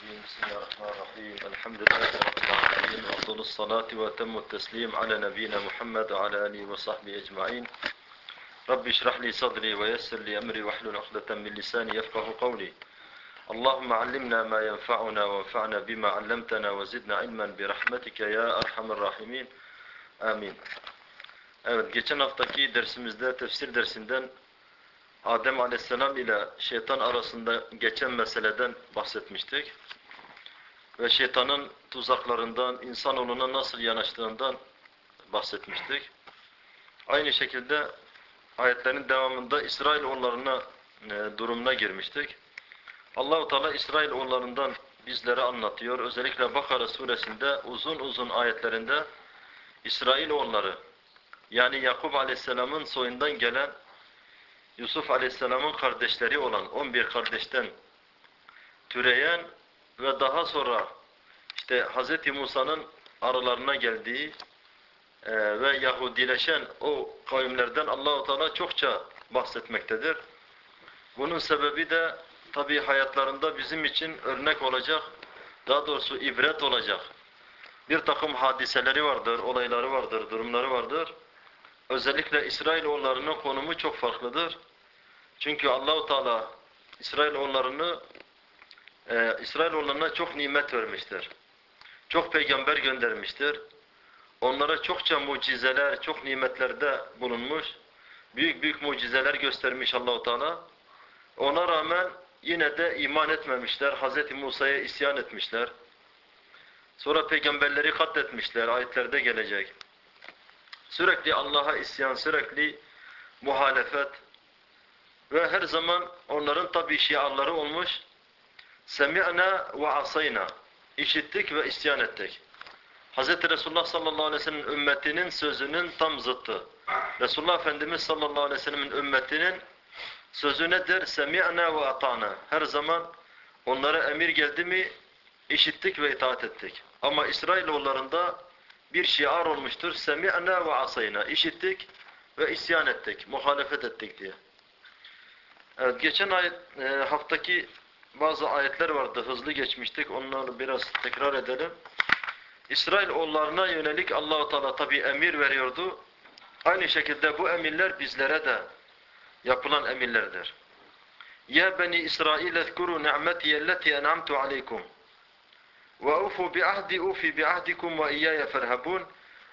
الرجيم بسم الله الرحمن الرحيم. الحمد لله رب العالمين وأفضل الصلاة وأتم التسليم على نبينا محمد وعلى آله وصحبه أجمعين. رب اشرح لي صدري ويسر لي أمري واحلل عقدة من لساني يفقه قولي. اللهم علمنا ما ينفعنا وانفعنا بما علمتنا وزدنا علما برحمتك يا أرحم الراحمين. آمين. Evet, geçen haftaki dersimizde, tefsir dersinden Adem Aleyhisselam ile şeytan arasında geçen meseleden bahsetmiştik. Ve şeytanın tuzaklarından, insanoğluna nasıl yanaştığından bahsetmiştik. Aynı şekilde ayetlerin devamında İsrail onlarına e, durumuna girmiştik. Allahu Teala İsrail onlarından bizlere anlatıyor. Özellikle Bakara suresinde uzun uzun ayetlerinde İsrail onları yani Yakup Aleyhisselam'ın soyundan gelen Yusuf Aleyhisselam'ın kardeşleri olan 11 kardeşten türeyen ve daha sonra işte Hz. Musa'nın aralarına geldiği e, ve Yahudileşen o kavimlerden Allahu Teala çokça bahsetmektedir. Bunun sebebi de tabi hayatlarında bizim için örnek olacak, daha doğrusu ibret olacak bir takım hadiseleri vardır, olayları vardır, durumları vardır. Özellikle İsrailoğullarının konumu çok farklıdır. Çünkü Allahu Teala İsrailoğullarını e, İsrailoğullarına çok nimet vermiştir. Çok peygamber göndermiştir. Onlara çokça mucizeler, çok nimetlerde bulunmuş. Büyük büyük mucizeler göstermiş Allahu Teala. Ona rağmen yine de iman etmemişler. Hz. Musa'ya isyan etmişler. Sonra peygamberleri katletmişler. Ayetlerde gelecek. Sürekli Allah'a isyan, sürekli muhalefet ve her zaman onların tabi şiarları olmuş. Semi'na ve asayna. İşittik ve isyan ettik. Hz. Resulullah sallallahu aleyhi ve sellem ümmetinin sözünün tam zıttı. Resulullah Efendimiz sallallahu aleyhi ve sellemin ümmetinin sözü nedir? Semi'na ve ata'na. Her zaman onlara emir geldi mi işittik ve itaat ettik. Ama İsrailoğullarında bir şiar olmuştur. Semi'na ve asayna. İşittik ve isyan ettik, muhalefet ettik diye. Evet, geçen ayet, e, haftaki bazı ayetler vardı. Hızlı geçmiştik. Onları biraz tekrar edelim. İsrailoğullarına yönelik Allahu Teala tabi emir veriyordu. Aynı şekilde bu emirler bizlere de yapılan emirlerdir. Ya beni İsrail ezkuru ni'meti elleti en'amtu aleykum. Ve ufu bi ahdi ufi bi ahdikum ve iyyaya ferhabun.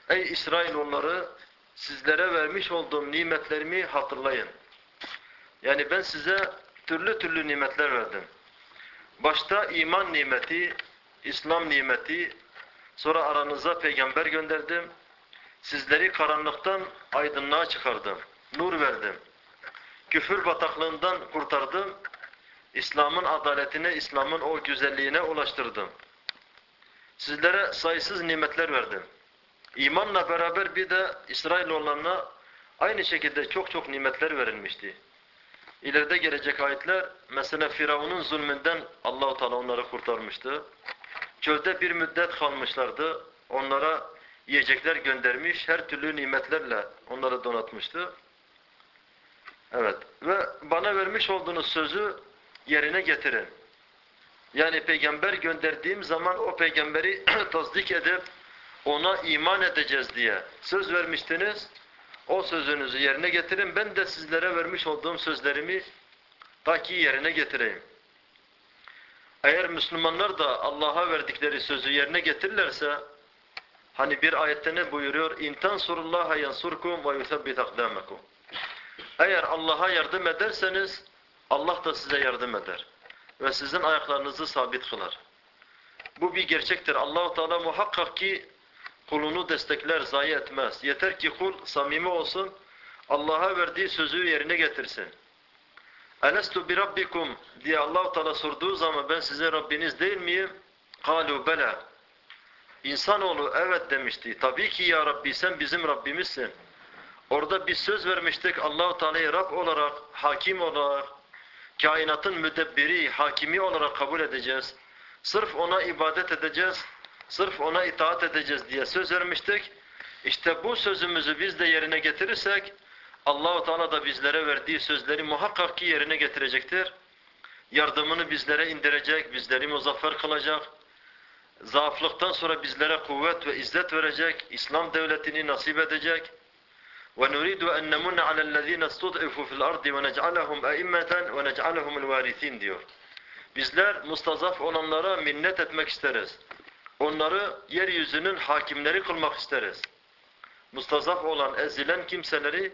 Ey İsrailoğulları sizlere vermiş olduğum nimetlerimi hatırlayın. Yani ben size türlü türlü nimetler verdim. Başta iman nimeti, İslam nimeti, sonra aranıza peygamber gönderdim. Sizleri karanlıktan aydınlığa çıkardım. Nur verdim. Küfür bataklığından kurtardım. İslam'ın adaletine, İslam'ın o güzelliğine ulaştırdım. Sizlere sayısız nimetler verdim. İmanla beraber bir de İsrailoğullarına aynı şekilde çok çok nimetler verilmişti. İleride gelecek ayetler mesela Firavun'un zulmünden Allahu Teala onları kurtarmıştı. Çölde bir müddet kalmışlardı. Onlara yiyecekler göndermiş, her türlü nimetlerle onları donatmıştı. Evet. Ve bana vermiş olduğunuz sözü yerine getirin. Yani peygamber gönderdiğim zaman o peygamberi tasdik edip ona iman edeceğiz diye söz vermiştiniz. O sözünüzü yerine getirin. Ben de sizlere vermiş olduğum sözlerimi ta yerine getireyim. Eğer Müslümanlar da Allah'a verdikleri sözü yerine getirirlerse hani bir ayette ne buyuruyor? İntan surullaha yansurkum ve yusabbit akdamakum. Eğer Allah'a yardım ederseniz Allah da size yardım eder ve sizin ayaklarınızı sabit kılar. Bu bir gerçektir. Allahu Teala muhakkak ki kulunu destekler, zayi etmez. Yeter ki kul samimi olsun, Allah'a verdiği sözü yerine getirsin. Elestu bi rabbikum diye Allahu Teala sorduğu zaman ben size Rabbiniz değil miyim? Kalu bela. İnsanoğlu evet demişti. Tabii ki ya Rabbi sen bizim Rabbimizsin. Orada bir söz vermiştik Allahu Teala'yı Rab olarak, hakim olarak, kainatın müdebbiri, hakimi olarak kabul edeceğiz. Sırf ona ibadet edeceğiz, sırf ona itaat edeceğiz diye söz vermiştik. İşte bu sözümüzü biz de yerine getirirsek Allahu Teala da bizlere verdiği sözleri muhakkak ki yerine getirecektir. yardımını bizlere indirecek, bizleri muzaffer kılacak. Zaaflıktan sonra bizlere kuvvet ve izzet verecek, İslam devletini nasip edecek. وَنُرِيدُ أَنْ نَمُنَّ عَلَى الَّذ۪ينَ اسْتُضْعِفُوا فِي الْأَرْضِ وَنَجْعَلَهُمْ أَئِمَّةً وَنَجْعَلَهُمُ الْوَارِثِينَ diyor. Bizler mustazaf olanlara minnet etmek isteriz. Onları yeryüzünün hakimleri kılmak isteriz. Mustazaf olan, ezilen kimseleri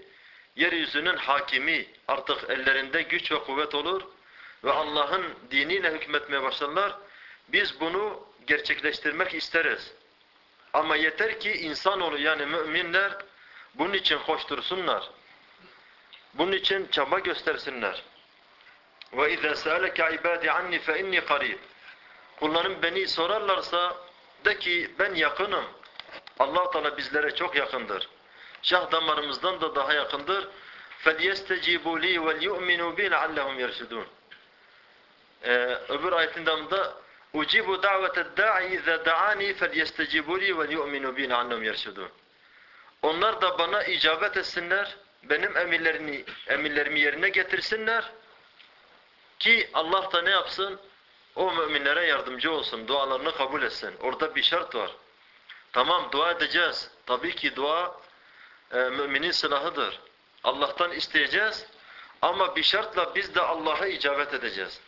yeryüzünün hakimi, artık ellerinde güç ve kuvvet olur ve Allah'ın diniyle hükmetmeye başlarlar. Biz bunu gerçekleştirmek isteriz. Ama yeter ki insanoğlu yani müminler bunun için koştursunlar. Bunun için çaba göstersinler. Ve izâ sâleke ibâdî anni fe. Kullarım beni sorarlarsa de ki ben yakınım. Allah Teala bizlere çok yakındır. Şah damarımızdan da daha yakındır. فَلْيَسْتَجِيبُوا لِي وَلْيُؤْمِنُوا بِي لَعَلَّهُمْ يَرْشُدُونَ ee, Öbür ayetin devamında اُجِيبُ دَعْوَةَ الدَّاعِ اِذَا دَعَانِي فَلْيَسْتَجِيبُوا لِي وَلْيُؤْمِنُوا بِي لَعَلَّهُمْ يَرْشُدُونَ Onlar da bana icabet etsinler, benim emirlerini, emirlerimi yerine getirsinler ki Allah da ne yapsın? O müminlere yardımcı olsun, dualarını kabul etsin. Orada bir şart var. Tamam dua edeceğiz. Tabii ki dua e, müminin silahıdır. Allah'tan isteyeceğiz ama bir şartla biz de Allah'a icabet edeceğiz.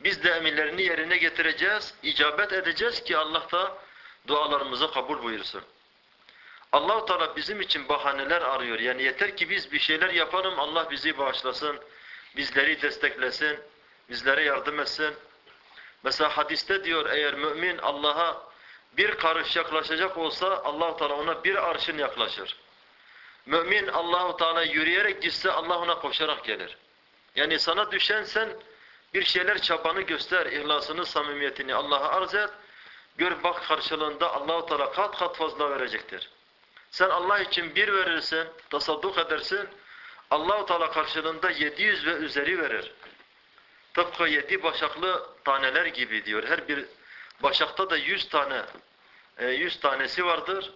Biz de emirlerini yerine getireceğiz, icabet edeceğiz ki Allah da dualarımızı kabul buyursun. Allah-u Teala bizim için bahaneler arıyor. Yani yeter ki biz bir şeyler yapalım, Allah bizi bağışlasın, bizleri desteklesin, bizlere yardım etsin. Mesela hadiste diyor eğer mümin Allah'a bir karış yaklaşacak olsa Allah-u Teala ona bir arşın yaklaşır. Mümin Allahu Teala yürüyerek gitse Allah ona koşarak gelir. Yani sana düşen sen bir şeyler çabanı göster, ihlasını, samimiyetini Allah'a arz et. Gör bak karşılığında Allahu Teala kat kat fazla verecektir. Sen Allah için bir verirsin, tasadduk edersin. Allahu Teala karşılığında 700 ve üzeri verir. Tıpkı yedi başaklı taneler gibi diyor. Her bir başakta da 100 tane 100 e, tanesi vardır.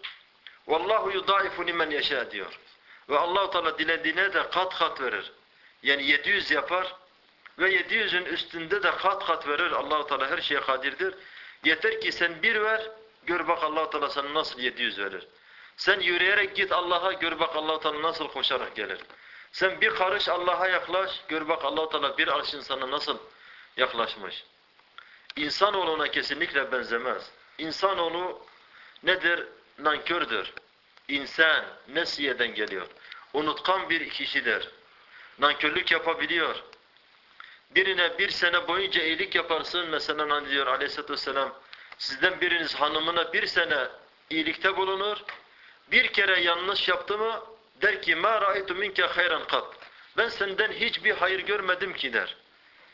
Vallahu yudaifu limen yeşâ diyor. Ve Allahu Teala dilediğine de kat kat verir. Yani 700 yapar ve 700'ün üstünde de kat kat verir. Allahu Teala her şeye kadirdir. Yeter ki sen bir ver, gör bak Allahu Teala sana nasıl 700 verir. Sen yürüyerek git Allah'a, gör bak Allahu Teala nasıl koşarak gelir. Sen bir karış Allah'a yaklaş, gör bak Allahu Teala bir arş insana nasıl yaklaşmış. İnsanoğluna kesinlikle benzemez. İnsanoğlu nedir? Nankördür. İnsan, nesiyeden geliyor. Unutkan bir kişidir. Nankörlük yapabiliyor. Birine bir sene boyunca iyilik yaparsın. Mesela hani diyor aleyhissalatü vesselam, sizden biriniz hanımına bir sene iyilikte bulunur. Bir kere yanlış yaptı mı der ki ma ra'aytu minke hayran kat. Ben senden hiçbir hayır görmedim ki der.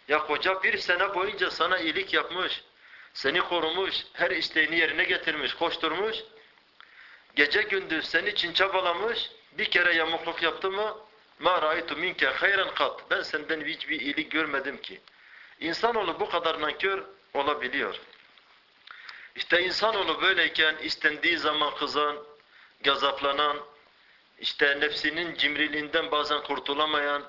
Ya koca bir sene boyunca sana iyilik yapmış, seni korumuş, her isteğini yerine getirmiş, koşturmuş. Gece gündüz senin için çabalamış, bir kere yamukluk yaptı mı ma ra'aytu minke hayran kat. Ben senden hiçbir iyilik görmedim ki. İnsanoğlu bu kadar nankör olabiliyor. İşte insanoğlu böyleyken istendiği zaman kızan, gazaplanan, işte nefsinin cimriliğinden bazen kurtulamayan,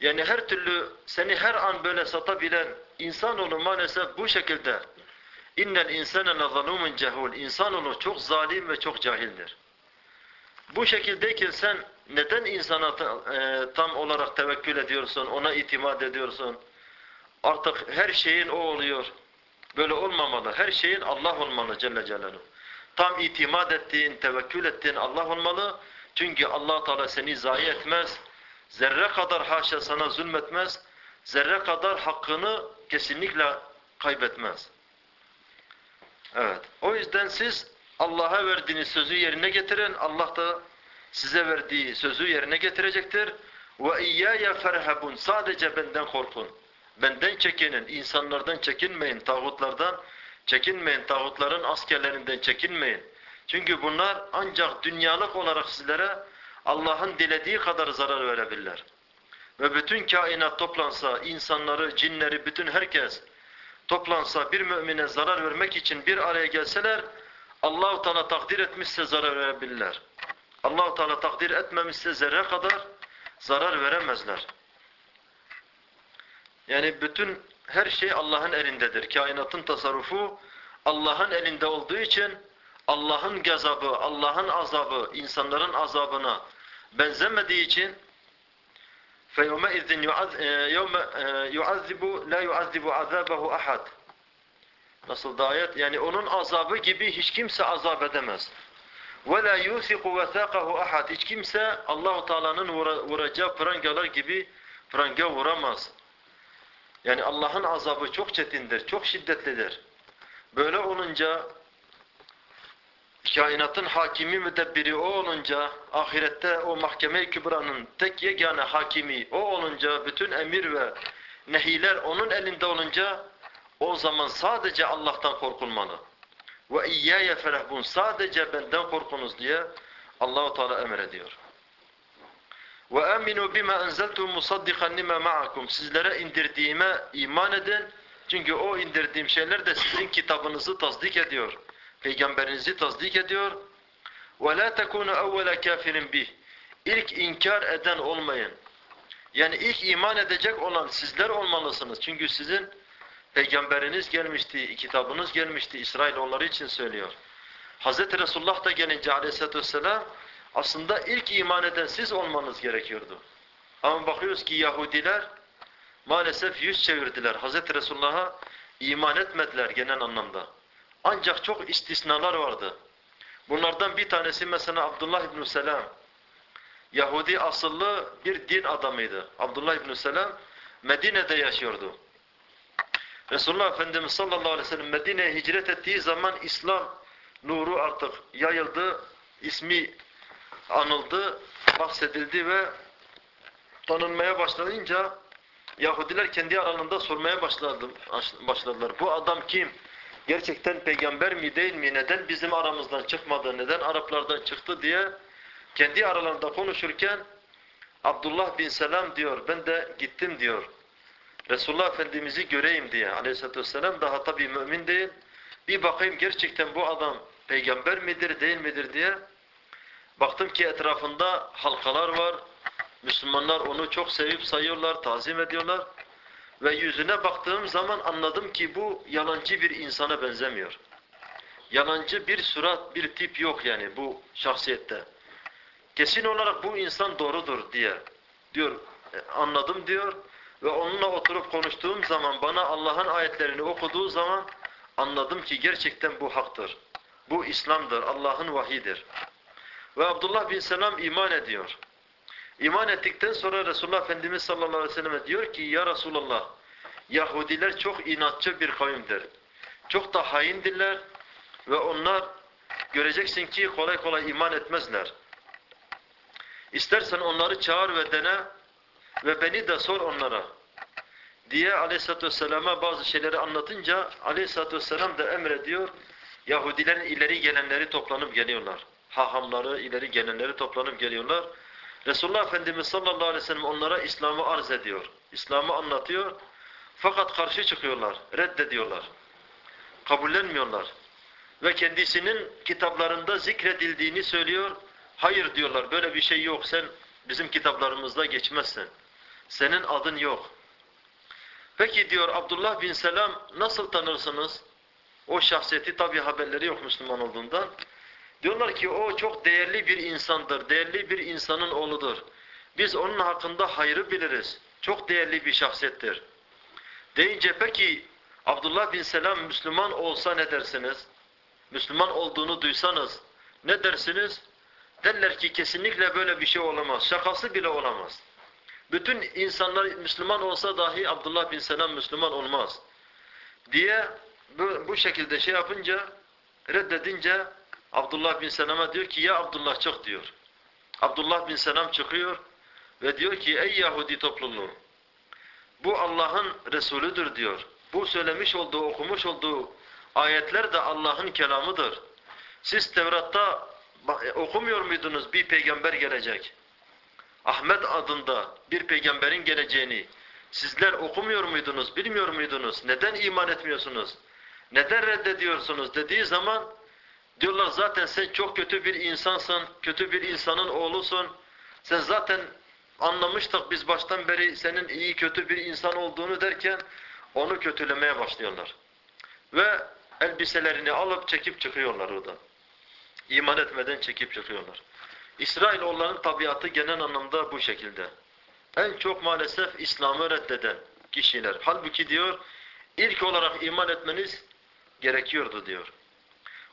yani her türlü seni her an böyle satabilen insanoğlu maalesef bu şekilde innel insane lezalumun cehul. İnsanoğlu çok zalim ve çok cahildir. Bu şekildeyken sen neden insana e, tam olarak tevekkül ediyorsun, ona itimat ediyorsun? Artık her şeyin o oluyor. Böyle olmamalı. Her şeyin Allah olmalı Celle Celaluhu. Tam itimat ettiğin, tevekkül ettiğin Allah olmalı. Çünkü Allah Teala seni zayi etmez. Zerre kadar haşa sana zulmetmez. Zerre kadar hakkını kesinlikle kaybetmez. Evet. O yüzden siz Allah'a verdiğiniz sözü yerine getirin. Allah da size verdiği sözü yerine getirecektir. Ve iyyaya ferhabun. Sadece benden korkun. Benden çekinin. insanlardan çekinmeyin. Tağutlardan çekinmeyin. Tağutların askerlerinden çekinmeyin. Çünkü bunlar ancak dünyalık olarak sizlere Allah'ın dilediği kadar zarar verebilirler. Ve bütün kainat toplansa, insanları, cinleri, bütün herkes toplansa bir mümine zarar vermek için bir araya gelseler Allahu Teala takdir etmişse zarar verebilirler. Allahu Teala takdir etmemişse zerre kadar zarar veremezler. Yani bütün her şey Allah'ın elindedir. Kainatın tasarrufu Allah'ın elinde olduğu için Allah'ın gazabı, Allah'ın azabı insanların azabına benzemediği için فَيَوْمَئِذٍ يُعَذِّبُ لَا يُعَذِّبُ عَذَابَهُ أَحَدٍ Nasıl da ayet? Yani onun azabı gibi hiç kimse azap edemez. وَلَا يُوثِقُ وَثَاقَهُ أَحَدٍ Hiç kimse Allahu Teala'nın vuracağı prangalar gibi pranga vuramaz. Yani Allah'ın azabı çok çetindir, çok şiddetlidir. Böyle olunca kainatın hakimi müdebbiri o olunca ahirette o mahkeme-i kübranın tek yegane hakimi o olunca bütün emir ve nehiler onun elinde olunca o zaman sadece Allah'tan korkulmalı. Ve iyyâye ferehbun sadece benden korkunuz diye Allahu Teala emrediyor. Ve aminu bima enzeltu musaddiqan lima ma'akum. Sizlere indirdiğime iman edin. Çünkü o indirdiğim şeyler de sizin kitabınızı tasdik ediyor. Peygamberinizi tasdik ediyor. Ve la tekunu evvela kafirin bih. İlk inkar eden olmayın. Yani ilk iman edecek olan sizler olmalısınız. Çünkü sizin peygamberiniz gelmişti, kitabınız gelmişti. İsrail onları için söylüyor. Hz. Resulullah da gelince aleyhissalatü vesselam aslında ilk iman eden siz olmanız gerekiyordu. Ama bakıyoruz ki Yahudiler maalesef yüz çevirdiler. Hz. Resulullah'a iman etmediler genel anlamda. Ancak çok istisnalar vardı. Bunlardan bir tanesi mesela Abdullah İbn Selam. Yahudi asıllı bir din adamıydı. Abdullah İbn Selam Medine'de yaşıyordu. Resulullah Efendimiz sallallahu aleyhi ve sellem Medine'ye hicret ettiği zaman İslam nuru artık yayıldı. ismi anıldı, bahsedildi ve tanınmaya başlayınca Yahudiler kendi aralarında sormaya başladı, başladılar. Bu adam kim? Gerçekten peygamber mi değil mi? Neden bizim aramızdan çıkmadı? Neden Araplardan çıktı diye kendi aralarında konuşurken Abdullah bin Selam diyor ben de gittim diyor. Resulullah Efendimiz'i göreyim diye aleyhissalatü vesselam daha tabi mümin değil. Bir bakayım gerçekten bu adam peygamber midir değil midir diye Baktım ki etrafında halkalar var. Müslümanlar onu çok sevip sayıyorlar, tazim ediyorlar. Ve yüzüne baktığım zaman anladım ki bu yalancı bir insana benzemiyor. Yalancı bir surat, bir tip yok yani bu şahsiyette. Kesin olarak bu insan doğrudur diye diyor, e, anladım diyor. Ve onunla oturup konuştuğum zaman, bana Allah'ın ayetlerini okuduğu zaman anladım ki gerçekten bu haktır. Bu İslam'dır, Allah'ın vahidir. Ve Abdullah bin Selam iman ediyor. İman ettikten sonra Resulullah Efendimiz sallallahu aleyhi ve sellem diyor ki Ya Resulallah Yahudiler çok inatçı bir kavimdir. Çok da haindirler ve onlar göreceksin ki kolay kolay iman etmezler. İstersen onları çağır ve dene ve beni de sor onlara diye aleyhissalatü vesselam'a bazı şeyleri anlatınca aleyhissalatü vesselam da emrediyor. Yahudilerin ileri gelenleri toplanıp geliyorlar hahamları, ileri gelenleri toplanıp geliyorlar. Resulullah Efendimiz sallallahu aleyhi ve sellem onlara İslam'ı arz ediyor. İslam'ı anlatıyor. Fakat karşı çıkıyorlar, reddediyorlar. Kabullenmiyorlar. Ve kendisinin kitaplarında zikredildiğini söylüyor. Hayır diyorlar, böyle bir şey yok. Sen bizim kitaplarımızda geçmezsin. Senin adın yok. Peki diyor Abdullah bin Selam nasıl tanırsınız? O şahsiyeti tabi haberleri yok Müslüman olduğundan. Diyorlar ki o çok değerli bir insandır, değerli bir insanın oğludur. Biz onun hakkında hayrı biliriz. Çok değerli bir şahsiyettir. Deyince peki Abdullah bin Selam Müslüman olsa ne dersiniz? Müslüman olduğunu duysanız ne dersiniz? Derler ki kesinlikle böyle bir şey olamaz. Şakası bile olamaz. Bütün insanlar Müslüman olsa dahi Abdullah bin Selam Müslüman olmaz. Diye bu, bu şekilde şey yapınca reddedince Abdullah bin Selam'a diyor ki ya Abdullah çık diyor. Abdullah bin Selam çıkıyor ve diyor ki ey Yahudi topluluğu bu Allah'ın Resulüdür diyor. Bu söylemiş olduğu, okumuş olduğu ayetler de Allah'ın kelamıdır. Siz Tevrat'ta okumuyor muydunuz bir peygamber gelecek? Ahmet adında bir peygamberin geleceğini sizler okumuyor muydunuz, bilmiyor muydunuz? Neden iman etmiyorsunuz? Neden reddediyorsunuz dediği zaman Diyorlar zaten sen çok kötü bir insansın, kötü bir insanın oğlusun. Sen zaten anlamıştık biz baştan beri senin iyi kötü bir insan olduğunu derken onu kötülemeye başlıyorlar. Ve elbiselerini alıp çekip çıkıyorlar oradan. İman etmeden çekip çıkıyorlar. İsrailoğulların tabiatı genel anlamda bu şekilde. En çok maalesef İslam'ı reddeden kişiler. Halbuki diyor, ilk olarak iman etmeniz gerekiyordu diyor.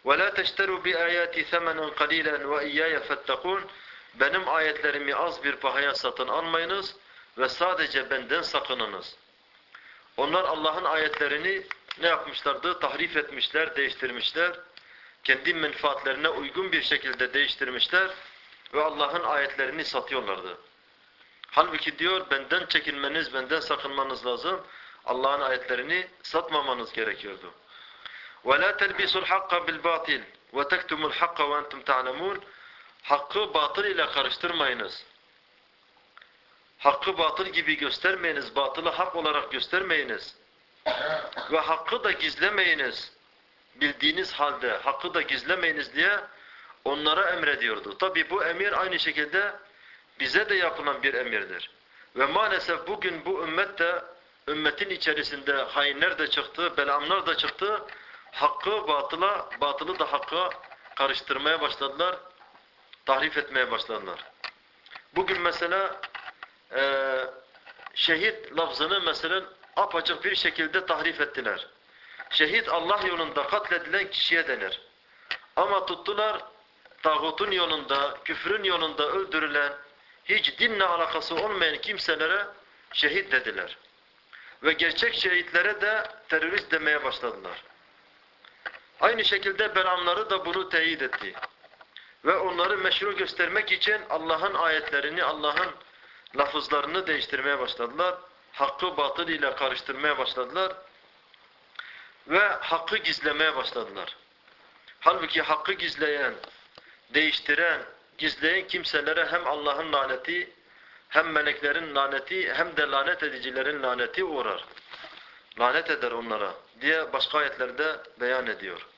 وَلَا تَشْتَرُوا بِآيَاتِ ثَمَنًا قَلِيلًا وَاِيَّايَ فَاتَّقُونَ Benim ayetlerimi az bir pahaya satın almayınız ve sadece benden sakınınız. Onlar Allah'ın ayetlerini ne yapmışlardı? Tahrif etmişler, değiştirmişler. Kendi menfaatlerine uygun bir şekilde değiştirmişler ve Allah'ın ayetlerini satıyorlardı. Halbuki diyor benden çekinmeniz, benden sakınmanız lazım. Allah'ın ayetlerini satmamanız gerekiyordu. وَلَا تَلْبِسُوا الْحَقَّ بِالْبَاطِلِ وَتَكْتُمُوا الْحَقَّ وَاَنْتُمْ تَعْلَمُونَ Hakkı batıl ile karıştırmayınız. Hakkı batıl gibi göstermeyiniz, batılı hak olarak göstermeyiniz. Ve hakkı da gizlemeyiniz. Bildiğiniz halde hakkı da gizlemeyiniz diye onlara emrediyordu. Tabi bu emir aynı şekilde bize de yapılan bir emirdir. Ve maalesef bugün bu ümmet de ümmetin içerisinde hainler de çıktı, belamlar da çıktı. Hakkı batıla, batılı da hakka karıştırmaya başladılar. Tahrif etmeye başladılar. Bugün mesela e, şehit lafzını mesela apaçık bir şekilde tahrif ettiler. Şehit Allah yolunda katledilen kişiye denir. Ama tuttular tağutun yolunda, küfrün yolunda öldürülen, hiç dinle alakası olmayan kimselere şehit dediler. Ve gerçek şehitlere de terörist demeye başladılar. Aynı şekilde Belamları da bunu teyit etti. Ve onları meşru göstermek için Allah'ın ayetlerini, Allah'ın lafızlarını değiştirmeye başladılar. Hakkı batıl ile karıştırmaya başladılar. Ve hakkı gizlemeye başladılar. Halbuki hakkı gizleyen, değiştiren, gizleyen kimselere hem Allah'ın laneti, hem meleklerin laneti, hem de lanet edicilerin laneti uğrar. Lanet eder onlara diye başka ayetlerde beyan ediyor.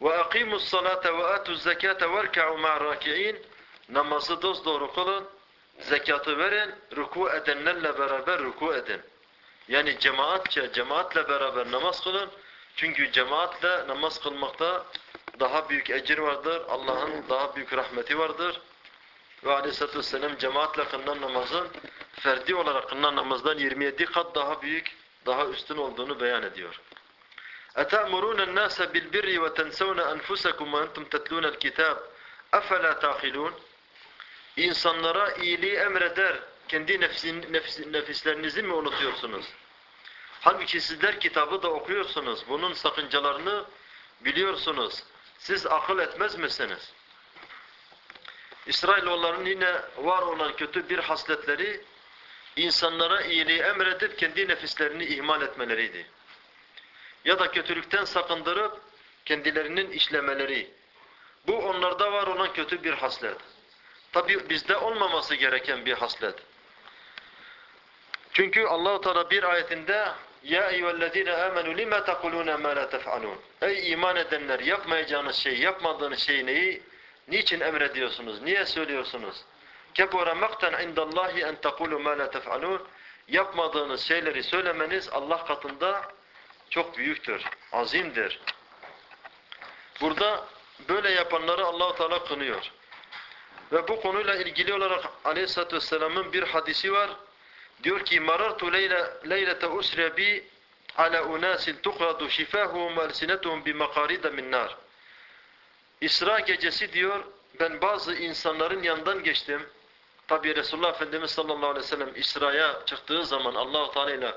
وَاَقِيمُوا الصَّلَاةَ وَآتُوا الزَّكَاةَ وَارْكَعُوا مَعَ الرَّاكِعِينَ Namazı dosdoğru kılın, zekatı verin, ruku edenlerle beraber ruku edin. Yani cemaatçe, cemaatle beraber namaz kılın. Çünkü cemaatle namaz kılmakta daha büyük ecir vardır. Allah'ın daha büyük rahmeti vardır. Ve aleyhissalatü vesselam cemaatle kılınan namazın ferdi olarak kılınan namazdan 27 kat daha büyük, daha üstün olduğunu beyan ediyor. اَتَأْمُرُونَ النَّاسَ بِالْبِرِّ وَتَنْسَوْنَ أَنْفُسَكُمْ وَاَنْتُمْ تَتْلُونَ الْكِتَابِ اَفَلَا تَعْقِلُونَ İnsanlara iyiliği emreder, kendi nefsin, nefs, nefislerinizi mi unutuyorsunuz? Halbuki sizler kitabı da okuyorsunuz, bunun sakıncalarını biliyorsunuz. Siz akıl etmez misiniz? İsrailoğulların yine var olan kötü bir hasletleri, insanlara iyiliği emredip kendi nefislerini ihmal etmeleriydi. Ya da kötülükten sakındırıp kendilerinin işlemeleri. Bu onlarda var olan kötü bir haslet. Tabi bizde olmaması gereken bir haslet. Çünkü Allahu Teala bir ayetinde ya eyyühellezine amenu lima tekulune ma la tef'alun. Ey iman edenler yapmayacağınız şeyi, yapmadığınız şeyi neyi niçin emrediyorsunuz? Niye söylüyorsunuz? Kebura maktan indallahi en tekulu ma la tef'alun. Yapmadığınız şeyleri söylemeniz Allah katında çok büyüktür, azimdir. Burada böyle yapanları Allahu Teala kınıyor. Ve bu konuyla ilgili olarak Aleyhisselatü Vesselam'ın bir hadisi var. Diyor ki marartu leyle leylete usre bi ala unasin tuqradu şifahum elsinetuhum bi makarida min nar. İsra gecesi diyor ben bazı insanların yanından geçtim. Tabi Resulullah Efendimiz sallallahu aleyhi ve sellem İsra'ya çıktığı zaman Allah-u Teala ile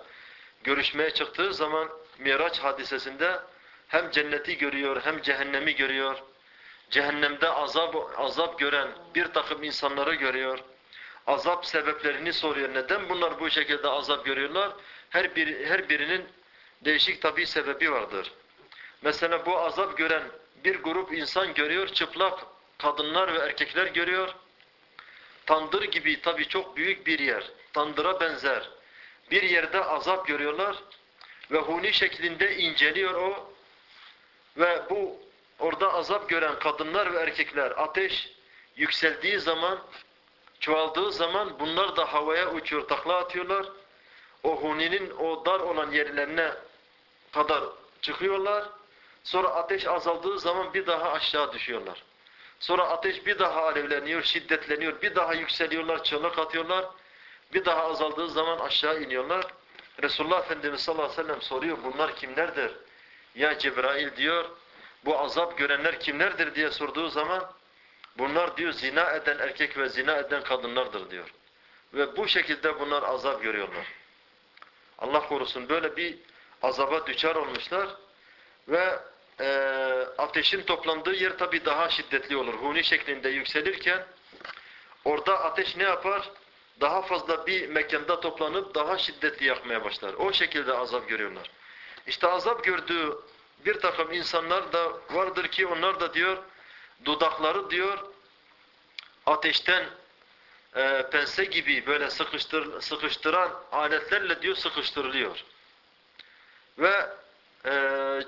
görüşmeye çıktığı zaman Miraç hadisesinde hem cenneti görüyor hem cehennemi görüyor. Cehennemde azap azap gören bir takım insanları görüyor. Azap sebeplerini soruyor. Neden bunlar bu şekilde azap görüyorlar? Her bir her birinin değişik tabi sebebi vardır. Mesela bu azap gören bir grup insan görüyor, çıplak kadınlar ve erkekler görüyor. Tandır gibi tabi çok büyük bir yer, tandıra benzer. Bir yerde azap görüyorlar ve huni şeklinde inceliyor o ve bu orada azap gören kadınlar ve erkekler ateş yükseldiği zaman çoğaldığı zaman bunlar da havaya uçuyor, takla atıyorlar. o huninin o dar olan yerlerine kadar çıkıyorlar. Sonra ateş azaldığı zaman bir daha aşağı düşüyorlar. Sonra ateş bir daha alevleniyor, şiddetleniyor, bir daha yükseliyorlar, çığlık atıyorlar. Bir daha azaldığı zaman aşağı iniyorlar. Resulullah Efendimiz sallallahu aleyhi ve sellem soruyor, bunlar kimlerdir? Ya Cebrail diyor, bu azap görenler kimlerdir diye sorduğu zaman, bunlar diyor zina eden erkek ve zina eden kadınlardır diyor. Ve bu şekilde bunlar azap görüyorlar. Allah korusun böyle bir azaba düçar olmuşlar ve e, ateşin toplandığı yer tabi daha şiddetli olur. Huni şeklinde yükselirken orada ateş ne yapar? Daha fazla bir mekanda toplanıp daha şiddetli yakmaya başlar. O şekilde azap görüyorlar. İşte azap gördüğü bir takım insanlar da vardır ki onlar da diyor dudakları diyor ateşten e, pense gibi böyle sıkıştır, sıkıştıran aletlerle diyor sıkıştırılıyor. Ve e,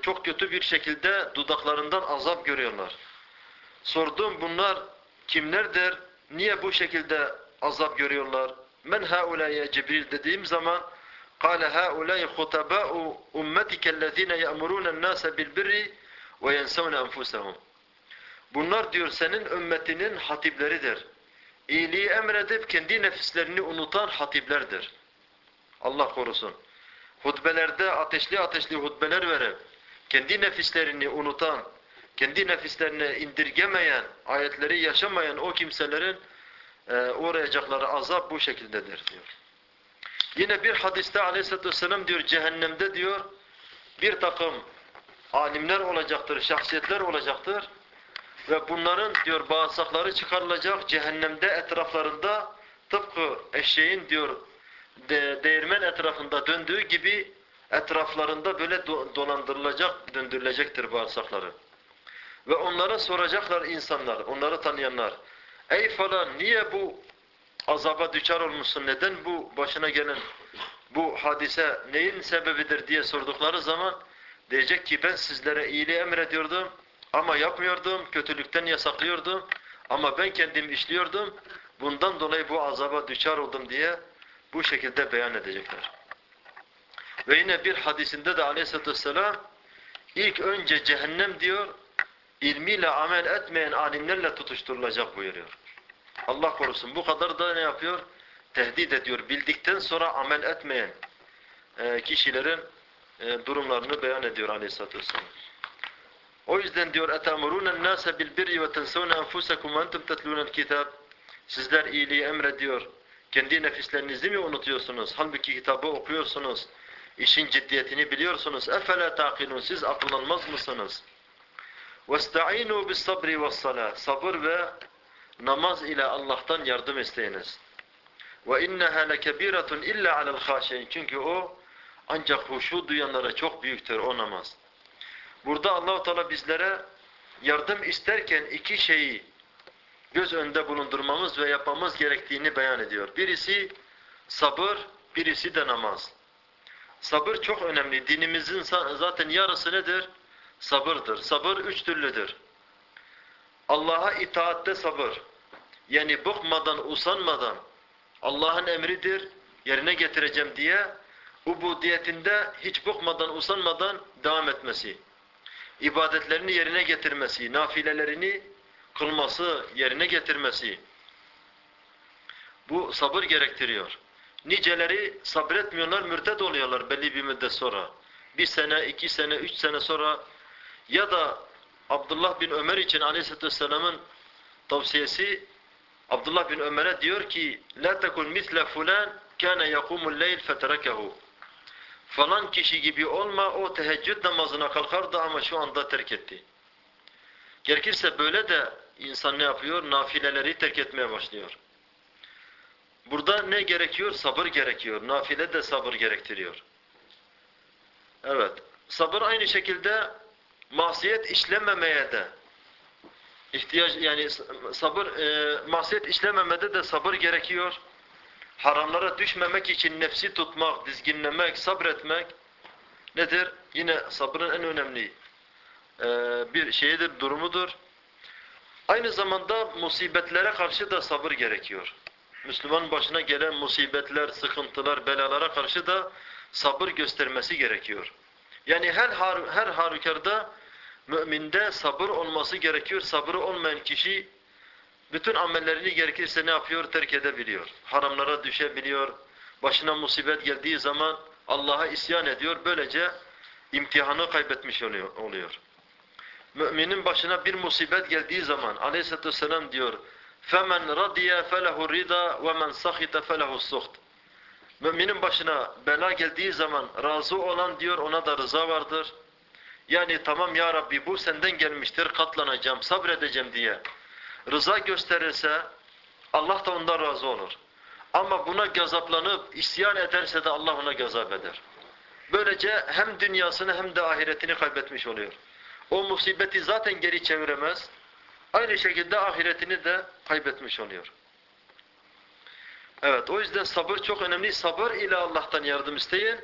çok kötü bir şekilde dudaklarından azap görüyorlar. Sordum bunlar kimlerdir? Niye bu şekilde azap görüyorlar? Men haulâye Cibril dediğim zaman قال هؤلاء خطباء أمتك الذين يأمرون الناس بالبر وينسون أنفسهم Bunlar diyor senin ümmetinin hatipleridir. İyiliği emredip kendi nefislerini unutan hatiplerdir. Allah korusun. Hutbelerde ateşli ateşli hutbeler verip kendi nefislerini unutan, kendi nefislerine indirgemeyen, ayetleri yaşamayan o kimselerin e, uğrayacakları azap bu şekildedir diyor. Yine bir hadiste aleyhissalatü vesselam diyor cehennemde diyor bir takım alimler olacaktır, şahsiyetler olacaktır. Ve bunların diyor bağırsakları çıkarılacak cehennemde etraflarında tıpkı eşeğin diyor de, değirmen etrafında döndüğü gibi etraflarında böyle do, dolandırılacak, döndürülecektir bağırsakları. Ve onlara soracaklar insanlar, onları tanıyanlar. Ey falan niye bu azaba düçar olmuşsun? Neden bu başına gelen bu hadise neyin sebebidir diye sordukları zaman diyecek ki ben sizlere iyiliği emrediyordum ama yapmıyordum, kötülükten yasaklıyordum ama ben kendim işliyordum. Bundan dolayı bu azaba düçar oldum diye bu şekilde beyan edecekler. Ve yine bir hadisinde de aleyhissalatü vesselam ilk önce cehennem diyor ilmiyle amel etmeyen alimlerle tutuşturulacak buyuruyor. Allah korusun. Bu kadar da ne yapıyor? Tehdit ediyor. Bildikten sonra amel etmeyen e, kişilerin e, durumlarını beyan ediyor aleyhissalatü vesselam. O yüzden diyor اَتَأْمُرُونَ النَّاسَ بِالْبِرِّ وَتَنْسَوْنَ أَنْفُسَكُمْ وَاَنْتُمْ تَتْلُونَ الْكِتَابِ Sizler iyiliği emrediyor. Kendi nefislerinizi mi unutuyorsunuz? Halbuki kitabı okuyorsunuz. İşin ciddiyetini biliyorsunuz. اَفَلَا تَعْقِلُونَ Siz akıllanmaz mısınız? وَاسْتَعِينُوا بِالصَّبْرِ وَالصَّلَاةِ Sabır ve namaz ile Allah'tan yardım isteyiniz. وَاِنَّهَا لَكَب۪يرَةٌ اِلَّا عَلَى الْخَاشَيْنِ Çünkü o ancak huşu duyanlara çok büyüktür o namaz. Burada Allahu Teala bizlere yardım isterken iki şeyi göz önünde bulundurmamız ve yapmamız gerektiğini beyan ediyor. Birisi sabır, birisi de namaz. Sabır çok önemli. Dinimizin zaten yarısı nedir? Sabırdır. Sabır üç türlüdür. Allah'a itaatte sabır. Yani bıkmadan, usanmadan Allah'ın emridir, yerine getireceğim diye ubudiyetinde hiç bıkmadan, usanmadan devam etmesi. ibadetlerini yerine getirmesi, nafilelerini kılması, yerine getirmesi. Bu sabır gerektiriyor. Niceleri sabretmiyorlar, mürted oluyorlar belli bir müddet sonra. Bir sene, iki sene, üç sene sonra ya da Abdullah bin Ömer için Aleyhisselatü Vesselam'ın tavsiyesi Abdullah bin Ömer'e diyor ki la tekun misle fulan kana yakumul leyl feterekehu falan kişi gibi olma o teheccüd namazına kalkardı ama şu anda terk etti. Gerekirse böyle de insan ne yapıyor? Nafileleri terk etmeye başlıyor. Burada ne gerekiyor? Sabır gerekiyor. Nafile de sabır gerektiriyor. Evet. Sabır aynı şekilde masiyet işlememeye de ihtiyaç yani sabır e, masiyet işlememede de sabır gerekiyor. Haramlara düşmemek için nefsi tutmak, dizginlemek, sabretmek nedir? Yine sabrın en önemli e, bir şeyidir, durumudur. Aynı zamanda musibetlere karşı da sabır gerekiyor. Müslümanın başına gelen musibetler, sıkıntılar, belalara karşı da sabır göstermesi gerekiyor. Yani her har her halükarda müminde sabır olması gerekiyor. Sabrı olmayan kişi bütün amellerini gerekirse ne yapıyor? Terk edebiliyor. Haramlara düşebiliyor. Başına musibet geldiği zaman Allah'a isyan ediyor. Böylece imtihanı kaybetmiş oluyor. oluyor. Müminin başına bir musibet geldiği zaman Aleyhisselatü Vesselam diyor فَمَنْ رَضِيَ فَلَهُ الرِّضَى وَمَنْ سَخِطَ فَلَهُ السُّخْتِ Müminin başına bela geldiği zaman razı olan diyor ona da rıza vardır. Yani tamam ya Rabbi bu senden gelmiştir katlanacağım sabredeceğim diye. Rıza gösterirse Allah da ondan razı olur. Ama buna gazaplanıp isyan ederse de Allah ona gazap eder. Böylece hem dünyasını hem de ahiretini kaybetmiş oluyor. O musibeti zaten geri çeviremez. Aynı şekilde ahiretini de kaybetmiş oluyor. Evet o yüzden sabır çok önemli. Sabır ile Allah'tan yardım isteyin.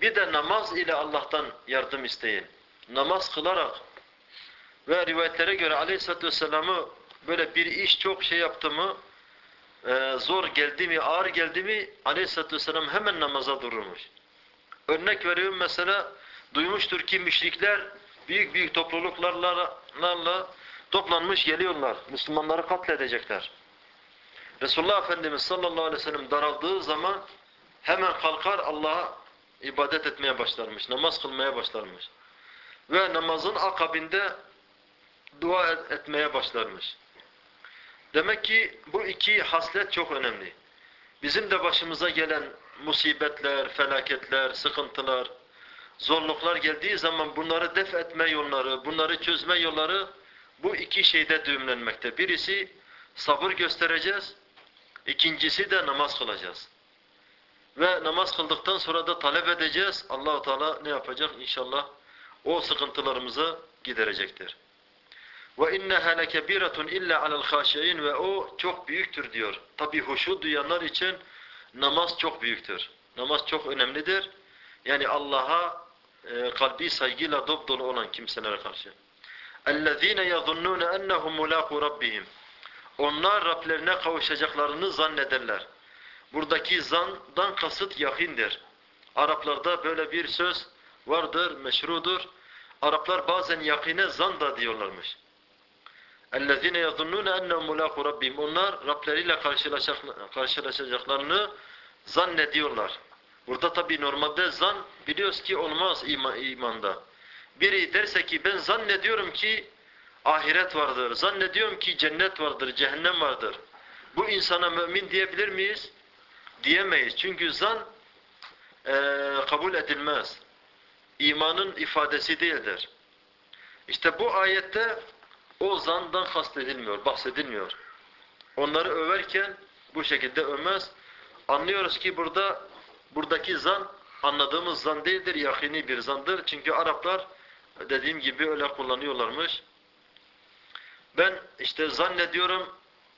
Bir de namaz ile Allah'tan yardım isteyin. Namaz kılarak ve rivayetlere göre Aleyhisselatü Vesselam'ı böyle bir iş çok şey yaptı mı e, zor geldi mi, ağır geldi mi Aleyhisselatü Vesselam hemen namaza dururmuş. Örnek veriyorum mesela duymuştur ki müşrikler büyük büyük topluluklarla toplanmış geliyorlar. Müslümanları katledecekler. Resulullah Efendimiz sallallahu aleyhi ve sellem daraldığı zaman hemen kalkar Allah'a ibadet etmeye başlarmış. Namaz kılmaya başlarmış. Ve namazın akabinde dua etmeye başlarmış. Demek ki bu iki haslet çok önemli. Bizim de başımıza gelen musibetler, felaketler, sıkıntılar, zorluklar geldiği zaman bunları def etme yolları, bunları çözme yolları bu iki şeyde düğümlenmekte. Birisi sabır göstereceğiz, ikincisi de namaz kılacağız. Ve namaz kıldıktan sonra da talep edeceğiz. Allahu Teala ne yapacak? İnşallah o sıkıntılarımızı giderecektir. Ve inneha lekebiratun illa alel haşiyin ve o çok büyüktür diyor. Tabi huşu duyanlar için namaz çok büyüktür. Namaz çok önemlidir. Yani Allah'a e, kalbi saygıyla dop dolu olan kimselere karşı. اَلَّذ۪ينَ يَظُنُّونَ اَنَّهُمْ مُلَاقُ رَبِّهِمْ Onlar Rablerine kavuşacaklarını zannederler. Buradaki zandan kasıt yakindir. Araplarda böyle bir söz vardır, meşrudur. Araplar bazen yakine zan da diyorlarmış. اَلَّذ۪ينَ يَظُنُّونَ اَنَّهُمْ مُلَاقُ رَبِّهِمْ Onlar Rableriyle karşılaşacaklarını zannediyorlar. Burada tabi normalde zan biliyoruz ki olmaz ima, imanda. Biri derse ki ben zannediyorum ki ahiret vardır, zannediyorum ki cennet vardır, cehennem vardır. Bu insana mümin diyebilir miyiz? Diyemeyiz. Çünkü zan e, kabul edilmez. İmanın ifadesi değildir. İşte bu ayette o zandan kastedilmiyor, bahsedilmiyor. Onları överken bu şekilde övmez. Anlıyoruz ki burada buradaki zan anladığımız zan değildir, yakini bir zandır. Çünkü Araplar dediğim gibi öyle kullanıyorlarmış. Ben işte zannediyorum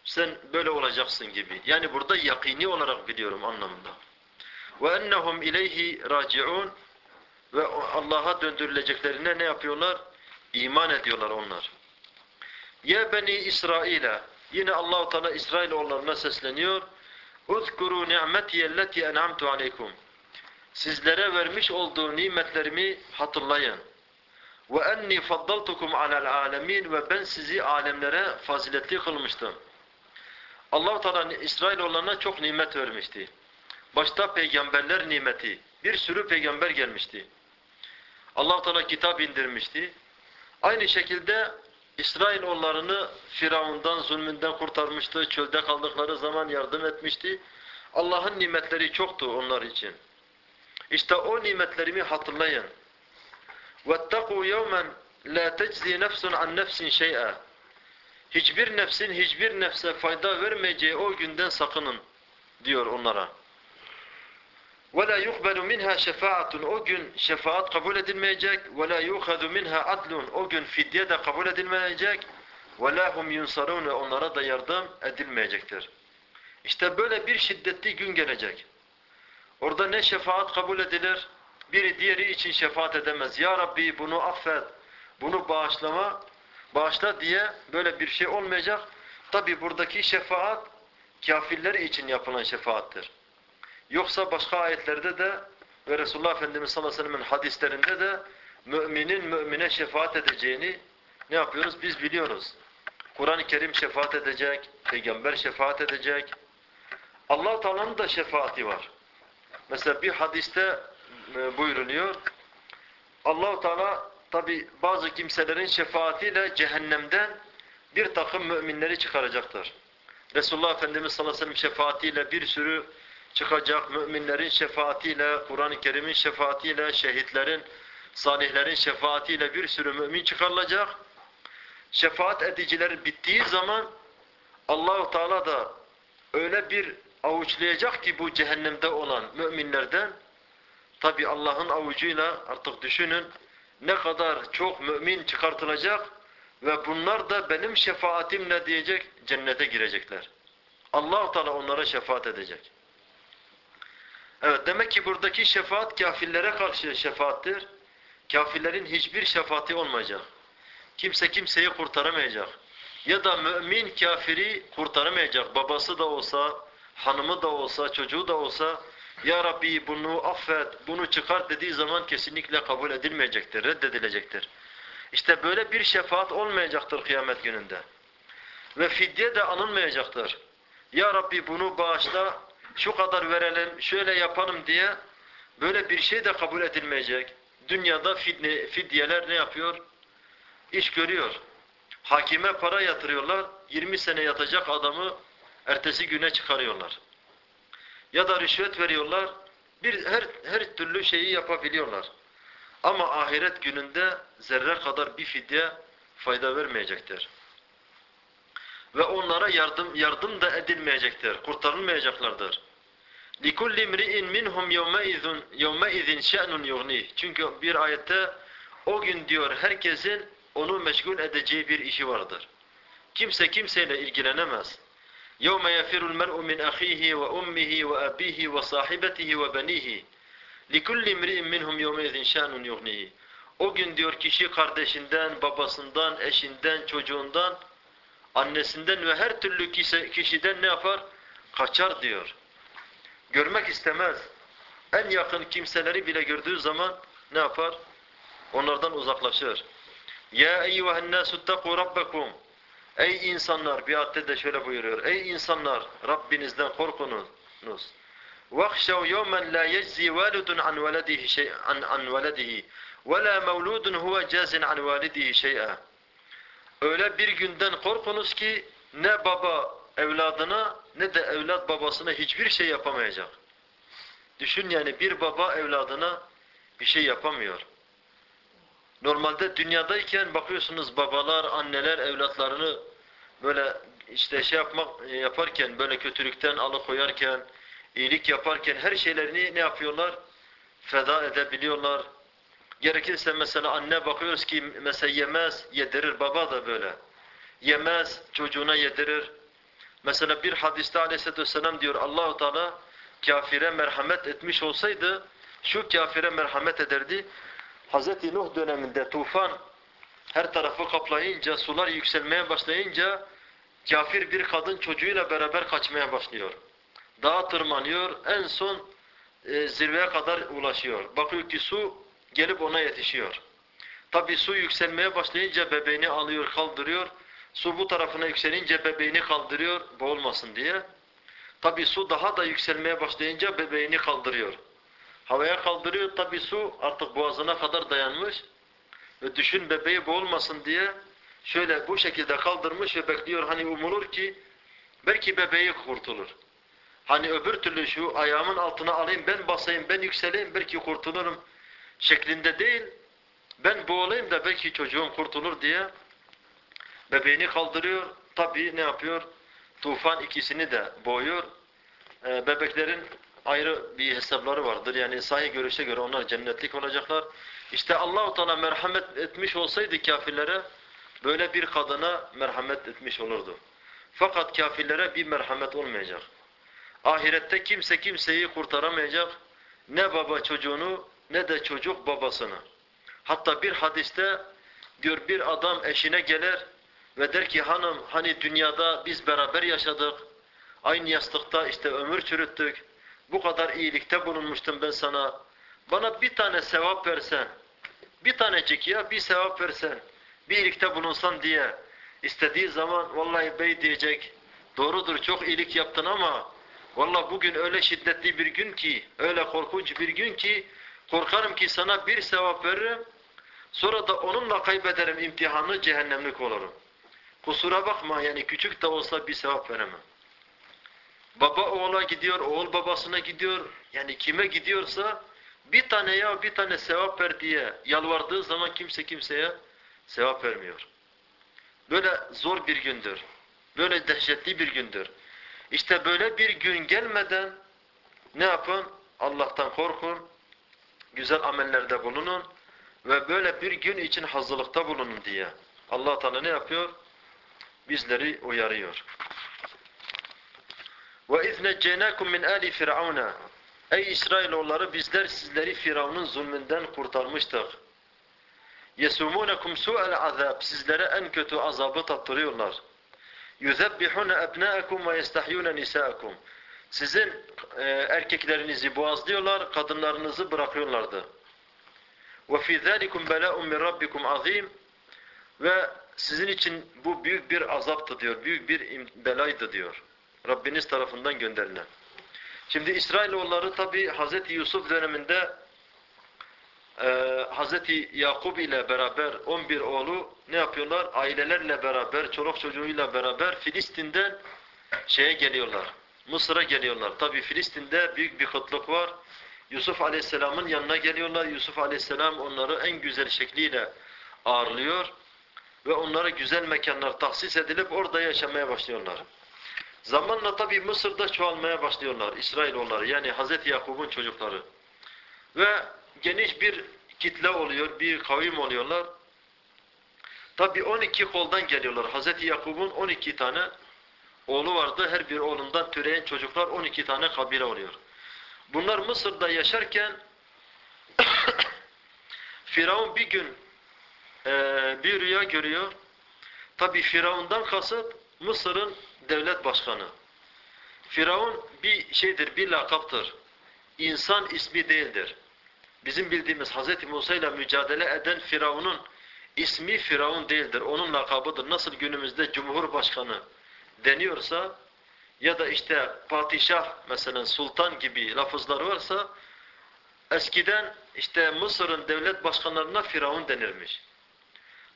sen böyle olacaksın gibi. Yani burada yakini olarak biliyorum anlamında. Ve ennehum ileyhi raciun ve Allah'a döndürüleceklerine ne yapıyorlar? İman ediyorlar onlar. Ya beni İsrail'e yine Allahu Teala İsrailoğullarına sesleniyor. Uzkuru ni'meti elleti en'amtu aleykum. Sizlere vermiş olduğum nimetlerimi hatırlayın. Ve enni faddaltukum alel alemin ve ben sizi alemlere faziletli kılmıştım. Allah Teala İsrailoğullarına çok nimet vermişti. Başta peygamberler nimeti. Bir sürü peygamber gelmişti. Allah Teala kitap indirmişti. Aynı şekilde İsrailoğullarını Firavundan, zulmünden kurtarmıştı. Çölde kaldıkları zaman yardım etmişti. Allah'ın nimetleri çoktu onlar için. İşte o nimetlerimi hatırlayın. وَاتَّقُوا يَوْمًا لَا تَجْزِي نَفْسٌ عَنْ نَفْسٍ شَيْئًا Hiçbir nefsin hiçbir nefse fayda vermeyeceği o günden sakının diyor onlara. وَلَا يُقْبَلُ مِنْهَا شَفَاعَةٌ O gün şefaat kabul edilmeyecek. وَلَا يُؤْخَذُ مِنْهَا عَدْلٌ O gün fidye de kabul edilmeyecek. وَلَا هُمْ يُنْصَرُونَ Onlara da yardım edilmeyecektir. İşte böyle bir şiddetli gün gelecek. Orada ne şefaat kabul edilir, biri diğeri için şefaat edemez. Ya Rabbi bunu affet, bunu bağışlama, bağışla diye böyle bir şey olmayacak. Tabi buradaki şefaat kafirler için yapılan şefaattir. Yoksa başka ayetlerde de ve Resulullah Efendimiz sallallahu aleyhi ve sellem'in hadislerinde de müminin mümine şefaat edeceğini ne yapıyoruz? Biz biliyoruz. Kur'an-ı Kerim şefaat edecek, peygamber şefaat edecek. Allah Teala'nın da şefaati var. Mesela bir hadiste e, buyuruluyor. Allahu Teala tabi bazı kimselerin şefaatiyle cehennemden bir takım müminleri çıkaracaktır. Resulullah Efendimiz sallallahu aleyhi ve sellem şefaatiyle bir sürü çıkacak müminlerin şefaatiyle, Kur'an-ı Kerim'in şefaatiyle, şehitlerin, salihlerin şefaatiyle bir sürü mümin çıkarılacak. Şefaat ediciler bittiği zaman Allahu Teala da öyle bir avuçlayacak ki bu cehennemde olan müminlerden tabi Allah'ın avucuyla artık düşünün ne kadar çok mümin çıkartılacak ve bunlar da benim şefaatimle diyecek cennete girecekler. Allah Teala onlara şefaat edecek. Evet demek ki buradaki şefaat kafirlere karşı şefaattir. Kafirlerin hiçbir şefaati olmayacak. Kimse kimseyi kurtaramayacak. Ya da mümin kafiri kurtaramayacak. Babası da olsa, hanımı da olsa, çocuğu da olsa Ya Rabbi bunu affet, bunu çıkart dediği zaman kesinlikle kabul edilmeyecektir, reddedilecektir. İşte böyle bir şefaat olmayacaktır kıyamet gününde. Ve fidye de anılmayacaktır. Ya Rabbi bunu bağışla, şu kadar verelim, şöyle yapalım diye böyle bir şey de kabul edilmeyecek. Dünyada fidye, fidyeler ne yapıyor? İş görüyor. Hakime para yatırıyorlar, 20 sene yatacak adamı ertesi güne çıkarıyorlar Ya da rüşvet veriyorlar, bir her her türlü şeyi yapabiliyorlar. Ama ahiret gününde zerre kadar bir fidye fayda vermeyecektir. Ve onlara yardım yardım da edilmeyecektir. Kurtarılmayacaklardır. لِكُلِّ مْرِئٍ مِنْهُمْ يَوْمَئِذٍ يَوْمَئِذٍ شَأْنٌ يُغْنِيهِ Çünkü bir ayette o gün diyor herkesin onu meşgul edeceği bir işi vardır. Kimse kimseyle ilgilenemez. يَوْمَ يَفِرُ الْمَرْءُ مِنْ أَخِيهِ وَأُمِّهِ وَأَبِيهِ وَصَاحِبَتِهِ وَبَنِيهِ لِكُلِّ مْرِئٍ مِنْهُمْ يَوْمَئِذٍ شَأْنٌ يُغْنِيهِ O gün diyor kişi kardeşinden, babasından, eşinden, çocuğundan, annesinden ve her türlü kişiden ne yapar? Kaçar diyor. Görmek istemez. En yakın kimseleri bile gördüğü zaman ne yapar? Onlardan uzaklaşır. Ya eyyuhen nasu taku rabbakum. Ey insanlar bir ayette de şöyle buyuruyor. Ey insanlar Rabbinizden korkunuz. وَخْشَوْ يَوْمًا لَا يَجْزِي وَالِدٌ عَنْ وَلَدِهِ شَيْئًا عن, عن وَلَدِهِ وَلَا مَوْلُودٌ هُوَ جَازٍ عَنْ وَالِدِهِ شَيْئًا Öyle bir günden korkunuz ki ne baba evladına ne de evlat babasına hiçbir şey yapamayacak. Düşün yani bir baba evladına bir şey yapamıyor. Normalde dünyadayken bakıyorsunuz babalar, anneler evlatlarını böyle işte şey yapmak yaparken böyle kötülükten alıkoyarken, iyilik yaparken her şeylerini ne yapıyorlar? Feda edebiliyorlar. Gerekirse mesela anne bakıyoruz ki mesela yemez, yedirir. Baba da böyle. Yemez, çocuğuna yedirir. Mesela bir hadiste aleyhissalatü vesselam diyor Allahu Teala kafire merhamet etmiş olsaydı şu kafire merhamet ederdi. Hz. Nuh döneminde tufan her tarafı kaplayınca, sular yükselmeye başlayınca kafir bir kadın çocuğuyla beraber kaçmaya başlıyor. Dağa tırmanıyor, en son e, zirveye kadar ulaşıyor. Bakıyor ki su gelip ona yetişiyor. Tabi su yükselmeye başlayınca bebeğini alıyor, kaldırıyor. Su bu tarafına yükselince bebeğini kaldırıyor, boğulmasın diye. Tabi su daha da yükselmeye başlayınca bebeğini kaldırıyor. Havaya kaldırıyor, tabi su artık boğazına kadar dayanmış. Ve düşün bebeği boğulmasın diye şöyle bu şekilde kaldırmış ve bekliyor. Hani umulur ki belki bebeği kurtulur. Hani öbür türlü şu ayağımın altına alayım, ben basayım, ben yükseleyim, belki kurtulurum şeklinde değil. Ben boğulayım da belki çocuğum kurtulur diye bebeğini kaldırıyor. Tabii ne yapıyor? Tufan ikisini de boğuyor. Ee, bebeklerin ayrı bir hesapları vardır. Yani sahih görüşe göre onlar cennetlik olacaklar. İşte Allahu Teala merhamet etmiş olsaydı kafirlere böyle bir kadına merhamet etmiş olurdu. Fakat kafirlere bir merhamet olmayacak. Ahirette kimse kimseyi kurtaramayacak. Ne baba çocuğunu ne de çocuk babasını. Hatta bir hadiste diyor bir adam eşine gelir ve der ki hanım hani dünyada biz beraber yaşadık. Aynı yastıkta işte ömür çürüttük. Bu kadar iyilikte bulunmuştum ben sana. Bana bir tane sevap versen, bir tanecik ya bir sevap versen, bir iyilikte bulunsan diye istediği zaman vallahi bey diyecek. Doğrudur çok iyilik yaptın ama vallahi bugün öyle şiddetli bir gün ki, öyle korkunç bir gün ki korkarım ki sana bir sevap veririm. Sonra da onunla kaybederim imtihanı cehennemlik olurum. Kusura bakma yani küçük de olsa bir sevap veremem. Baba oğula gidiyor, oğul babasına gidiyor. Yani kime gidiyorsa bir tane ya bir tane sevap ver diye yalvardığı zaman kimse kimseye sevap vermiyor. Böyle zor bir gündür. Böyle dehşetli bir gündür. İşte böyle bir gün gelmeden ne yapın? Allah'tan korkun. Güzel amellerde bulunun. Ve böyle bir gün için hazırlıkta bulunun diye. allah Teala ne yapıyor? Bizleri uyarıyor. Ve iznecceynakum min ali firavuna. Ey İsrailoğulları bizler sizleri Firavun'un zulmünden kurtarmıştık. Yesumunakum su'al azab. Sizlere en kötü azabı tattırıyorlar. Yuzebbihuna ebnaakum ve yestahyuna nisaakum. Sizin e, erkeklerinizi boğazlıyorlar, kadınlarınızı bırakıyorlardı. Ve fi zalikum bela'un min rabbikum azim. Ve sizin için bu büyük bir azaptı diyor. Büyük bir belaydı diyor. Rabbiniz tarafından gönderilen. Şimdi İsrailoğulları tabi Hz. Yusuf döneminde e, Hz. Yakub ile beraber 11 oğlu ne yapıyorlar? Ailelerle beraber, çoluk çocuğuyla beraber Filistin'den şeye geliyorlar. Mısır'a geliyorlar. Tabi Filistin'de büyük bir kıtlık var. Yusuf Aleyhisselam'ın yanına geliyorlar. Yusuf Aleyhisselam onları en güzel şekliyle ağırlıyor ve onlara güzel mekanlar tahsis edilip orada yaşamaya başlıyorlar. Zamanla tabi Mısır'da çoğalmaya başlıyorlar İsrailoğulları yani Hz. Yakub'un çocukları. Ve geniş bir kitle oluyor, bir kavim oluyorlar. Tabi 12 koldan geliyorlar. Hz. Yakub'un 12 tane oğlu vardı. Her bir oğlundan türeyen çocuklar 12 tane kabile oluyor. Bunlar Mısır'da yaşarken Firavun bir gün e, bir rüya görüyor. Tabi Firavun'dan kasıt Mısır'ın devlet başkanı. Firavun bir şeydir, bir lakaptır. İnsan ismi değildir. Bizim bildiğimiz Hz. Musa ile mücadele eden Firavun'un ismi Firavun değildir. Onun lakabıdır. Nasıl günümüzde Cumhurbaşkanı deniyorsa ya da işte padişah mesela sultan gibi lafızlar varsa eskiden işte Mısır'ın devlet başkanlarına Firavun denirmiş.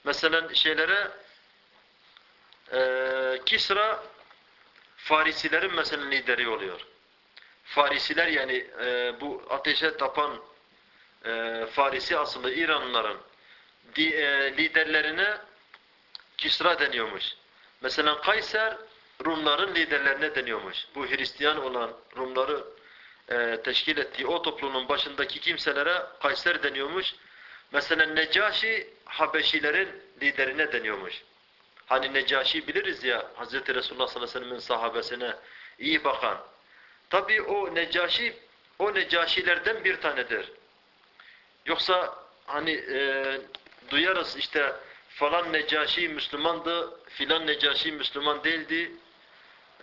Mesela şeylere e, Kisra Farisilerin mesela lideri oluyor. Farisiler yani e, bu ateşe tapan e, Farisi asıllı İranlıların di, e, liderlerine Kisra deniyormuş. Mesela Kayser Rumların liderlerine deniyormuş. Bu Hristiyan olan Rumları e, teşkil ettiği o toplumun başındaki kimselere Kayser deniyormuş. Mesela Necaşi Habeşilerin liderine deniyormuş. Hani Necaşi biliriz ya Hz. Resulullah sallallahu aleyhi ve sellem'in sahabesine iyi bakan. Tabi o Necaşi o Necaşilerden bir tanedir. Yoksa hani e, duyarız işte falan Necaşi Müslümandı, filan Necaşi Müslüman değildi.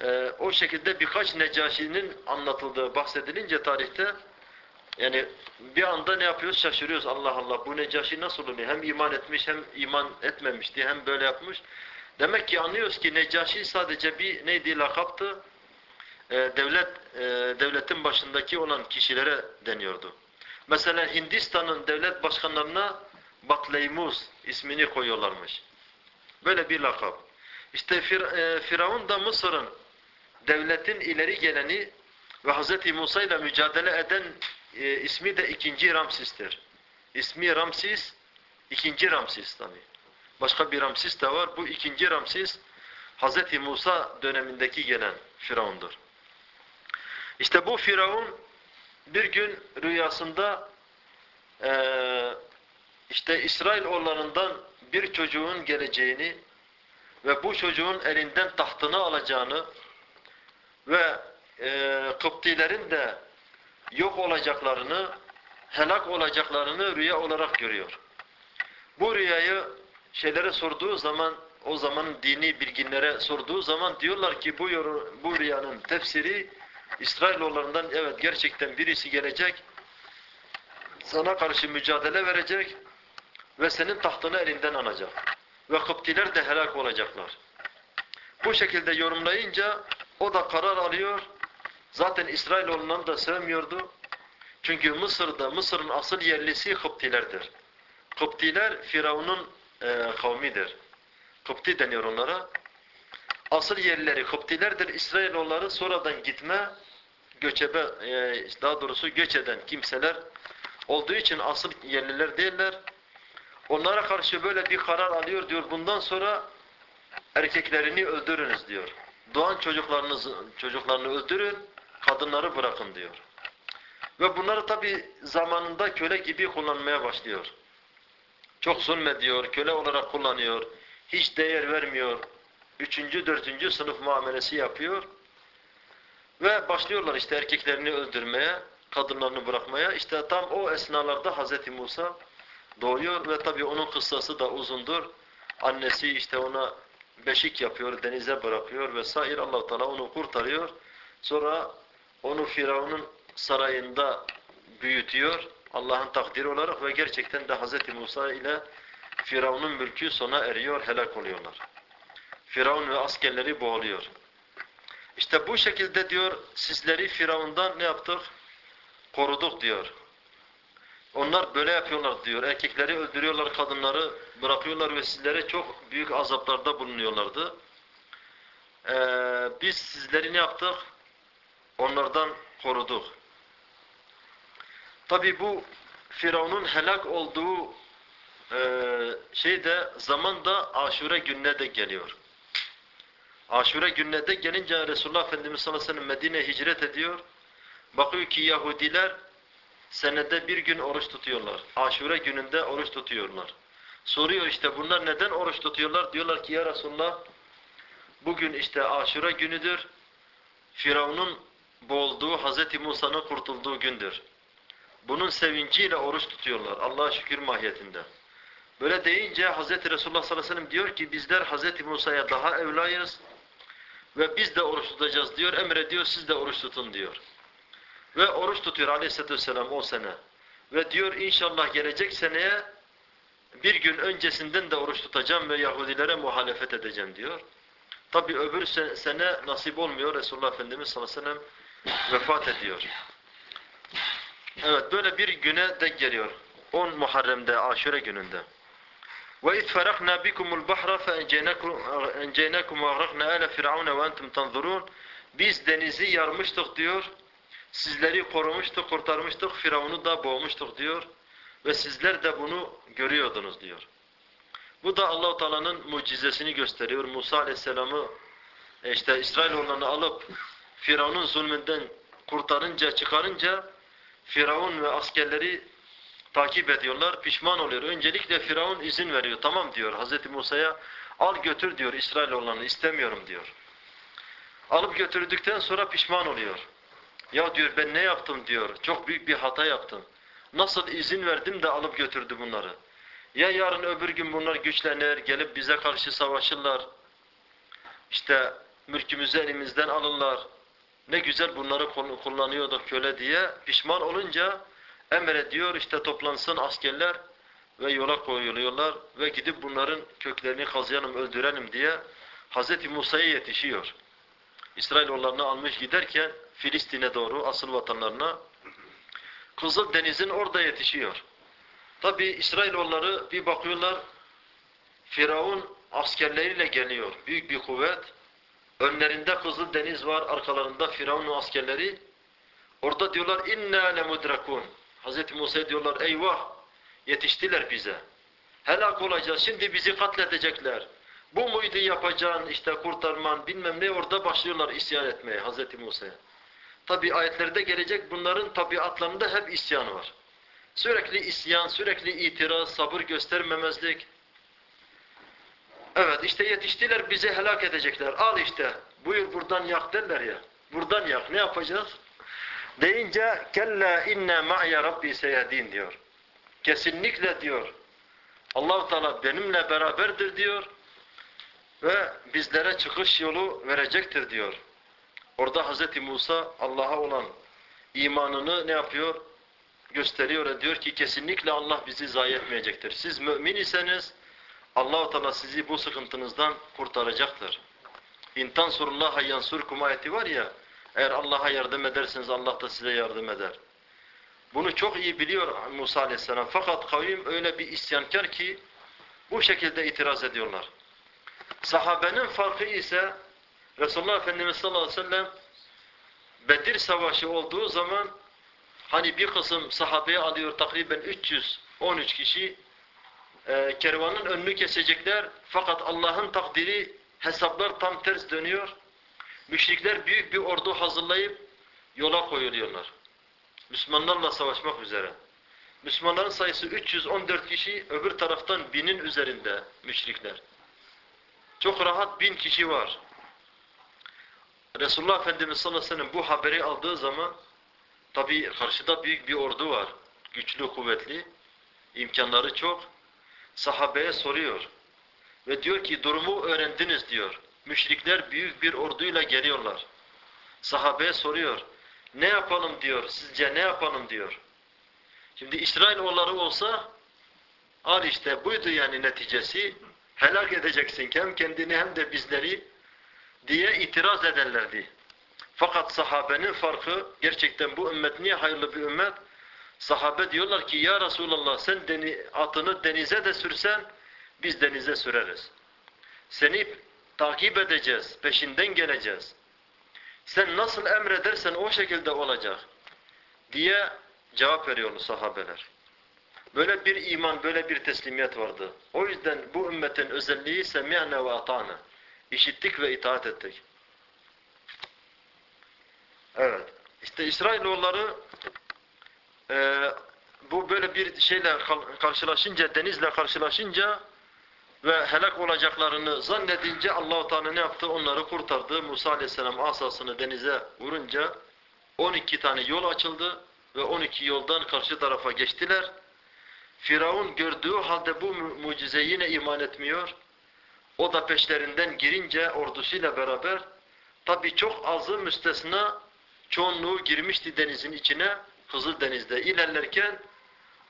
E, o şekilde birkaç Necaşi'nin anlatıldığı bahsedilince tarihte yani bir anda ne yapıyoruz? Şaşırıyoruz. Allah Allah bu Necaşi nasıl oluyor? Hem iman etmiş hem iman etmemişti. Hem böyle yapmış. Demek ki anlıyoruz ki Necaşi sadece bir neydi lakaptı? E, devlet e, devletin başındaki olan kişilere deniyordu. Mesela Hindistan'ın devlet başkanlarına Batleymuz ismini koyuyorlarmış. Böyle bir lakap. İşte Fir e, Firavun da Mısır'ın devletin ileri geleni ve Hz. Musa ile mücadele eden e, ismi de ikinci Ramsis'tir. İsmi Ramsis, ikinci Ramsis tabi. Başka bir Ramsis de var. Bu ikinci Ramsis Hz. Musa dönemindeki gelen Firavundur. İşte bu Firavun bir gün rüyasında e, işte İsrailoğullarından bir çocuğun geleceğini ve bu çocuğun elinden tahtını alacağını ve e, Kıptilerin de yok olacaklarını, helak olacaklarını rüya olarak görüyor. Bu rüyayı şeylere sorduğu zaman o zamanın dini bilginlere sorduğu zaman diyorlar ki bu, yor- bu rüyanın tefsiri İsrailoğullarından evet gerçekten birisi gelecek sana karşı mücadele verecek ve senin tahtını elinden alacak. Ve Kıptiler de helak olacaklar. Bu şekilde yorumlayınca o da karar alıyor. Zaten İsrailoğullarını da sevmiyordu. Çünkü Mısır'da, Mısır'ın asıl yerlisi Kıptilerdir. Kıptiler Firavun'un e, kavmidir. Kıpti deniyor onlara. Asıl yerleri Kıptilerdir. İsrailoğulları sonradan gitme, göçebe, e, daha doğrusu göç eden kimseler olduğu için asıl yerliler değiller. Onlara karşı böyle bir karar alıyor diyor. Bundan sonra erkeklerini öldürünüz diyor. Doğan çocuklarınızı çocuklarını öldürün, kadınları bırakın diyor. Ve bunları tabi zamanında köle gibi kullanmaya başlıyor. Çok zulmediyor, köle olarak kullanıyor, hiç değer vermiyor, üçüncü, dördüncü sınıf muamelesi yapıyor. Ve başlıyorlar işte erkeklerini öldürmeye, kadınlarını bırakmaya. İşte tam o esnalarda Hz. Musa doğuyor ve tabi onun kıssası da uzundur. Annesi işte ona beşik yapıyor, denize bırakıyor vesaire. allah Teala onu kurtarıyor. Sonra onu Firavun'un sarayında büyütüyor. Allah'ın takdiri olarak ve gerçekten de Hz. Musa ile Firavun'un mülkü sona eriyor, helak oluyorlar. Firavun ve askerleri boğuluyor. İşte bu şekilde diyor, sizleri Firavun'dan ne yaptık? Koruduk diyor. Onlar böyle yapıyorlar diyor. Erkekleri öldürüyorlar, kadınları bırakıyorlar ve sizlere çok büyük azaplarda bulunuyorlardı. Ee, biz sizleri ne yaptık? Onlardan koruduk. Tabi bu Firavun'un helak olduğu e, şey de zaman da aşure gününe de geliyor. Aşure gününe de gelince Resulullah Efendimiz sallallahu aleyhi ve sellem Medine'ye hicret ediyor. Bakıyor ki Yahudiler senede bir gün oruç tutuyorlar. Aşure gününde oruç tutuyorlar. Soruyor işte bunlar neden oruç tutuyorlar? Diyorlar ki ya Resulullah bugün işte aşure günüdür. Firavun'un boğulduğu, Hz. Musa'nın kurtulduğu gündür. Bunun sevinciyle oruç tutuyorlar. Allah'a şükür mahiyetinde. Böyle deyince Hz. Resulullah sallallahu aleyhi ve sellem diyor ki bizler Hz. Musa'ya daha evlayız ve biz de oruç tutacağız diyor. Emrediyor siz de oruç tutun diyor. Ve oruç tutuyor aleyhissalatü vesselam o sene. Ve diyor inşallah gelecek seneye bir gün öncesinden de oruç tutacağım ve Yahudilere muhalefet edeceğim diyor. Tabi öbür sene nasip olmuyor. Resulullah Efendimiz sallallahu aleyhi ve sellem vefat ediyor. Evet böyle bir güne denk geliyor. 10 Muharrem'de Aşure gününde. Ve iz ferakna bikumul bahra fe enceynakum ve agrakna ala firavun ve tanzurun. Biz denizi yarmıştık diyor. Sizleri korumuştuk, kurtarmıştık, Firavun'u da boğmuştuk diyor. Ve sizler de bunu görüyordunuz diyor. Bu da Allahu Teala'nın mucizesini gösteriyor. Musa Aleyhisselam'ı işte İsrailoğullarını alıp Firavun'un zulmünden kurtarınca, çıkarınca Firavun ve askerleri takip ediyorlar, pişman oluyor. Öncelikle Firavun izin veriyor. Tamam diyor Hz. Musa'ya al götür diyor İsrailoğullarını istemiyorum diyor. Alıp götürdükten sonra pişman oluyor. Ya diyor ben ne yaptım diyor. Çok büyük bir hata yaptım. Nasıl izin verdim de alıp götürdü bunları. Ya yarın öbür gün bunlar güçlenir, gelip bize karşı savaşırlar. İşte mülkümüzü elimizden alırlar. Ne güzel bunları kullanıyorduk köle diye. Pişman olunca emrediyor işte toplansın askerler ve yola koyuluyorlar ve gidip bunların köklerini kazıyalım, öldürelim diye Hz. Musa'ya yetişiyor. İsrailoğullarını almış giderken Filistin'e doğru asıl vatanlarına Kızıl Deniz'in orada yetişiyor. Tabi İsrailoğulları bir bakıyorlar Firavun askerleriyle geliyor. Büyük bir kuvvet. Önlerinde Kızıl Deniz var, arkalarında Firavun askerleri. Orada diyorlar inna lemudrakun. Hz. Musa diyorlar eyvah yetiştiler bize. Helak olacağız. Şimdi bizi katledecekler. Bu muydu yapacağın işte kurtarman bilmem ne orada başlıyorlar isyan etmeye Hz. Musa'ya. Tabi ayetlerde gelecek bunların tabiatlarında hep isyan var. Sürekli isyan, sürekli itiraz, sabır göstermemezlik. Evet işte yetiştiler bizi helak edecekler. Al işte buyur buradan yak derler ya. Buradan yak ne yapacağız? Deyince kella inne ma'ya rabbi seyyedin diyor. Kesinlikle diyor. Allahu Teala benimle beraberdir diyor. ve bizlere çıkış yolu verecektir diyor. Orada Hz. Musa Allah'a olan imanını ne yapıyor? Gösteriyor diyor ki kesinlikle Allah bizi zayi etmeyecektir. Siz mümin iseniz Allah-u Teala sizi bu sıkıntınızdan kurtaracaktır. İntan surullaha yansurkum ayeti var ya eğer Allah'a yardım ederseniz Allah da size yardım eder. Bunu çok iyi biliyor Musa aleyhisselam. Fakat kavim öyle bir isyankar ki bu şekilde itiraz ediyorlar. Sahabenin farkı ise Resulullah Efendimiz sallallahu aleyhi ve sellem Bedir Savaşı olduğu zaman hani bir kısım sahabeye alıyor takriben 313 kişi e, kervanın önünü kesecekler fakat Allah'ın takdiri hesaplar tam ters dönüyor. Müşrikler büyük bir ordu hazırlayıp yola koyuluyorlar. Müslümanlarla savaşmak üzere. Müslümanların sayısı 314 kişi, öbür taraftan binin üzerinde müşrikler. Çok rahat bin kişi var. Resulullah Efendimiz sallallahu aleyhi ve sellem bu haberi aldığı zaman tabi karşıda büyük bir ordu var. Güçlü, kuvvetli. imkanları çok. Sahabeye soruyor. Ve diyor ki durumu öğrendiniz diyor. Müşrikler büyük bir orduyla geliyorlar. Sahabeye soruyor. Ne yapalım diyor. Sizce ne yapalım diyor. Şimdi İsrailoğulları olsa al işte buydu yani neticesi. Helak edeceksin hem kendini hem de bizleri diye itiraz ederlerdi. Fakat sahabenin farkı gerçekten bu ümmet niye hayırlı bir ümmet? Sahabe diyorlar ki ya Resulallah sen deni, atını denize de sürsen biz denize süreriz. Seni takip edeceğiz, peşinden geleceğiz. Sen nasıl emredersen o şekilde olacak diye cevap veriyor sahabeler. Böyle bir iman, böyle bir teslimiyet vardı. O yüzden bu ümmetin özelliği semi'ne ve ata'na. İşittik ve itaat ettik. Evet. İşte İsrailoğulları e, bu böyle bir şeyle karşılaşınca, denizle karşılaşınca ve helak olacaklarını zannedince Allahu Teala ne yaptı? Onları kurtardı. Musa Aleyhisselam asasını denize vurunca 12 tane yol açıldı ve 12 yoldan karşı tarafa geçtiler. Firavun gördüğü halde bu mucize yine iman etmiyor. O da peşlerinden girince ordusuyla beraber tabi çok azı müstesna çoğunluğu girmişti denizin içine Kızıl Deniz'de ilerlerken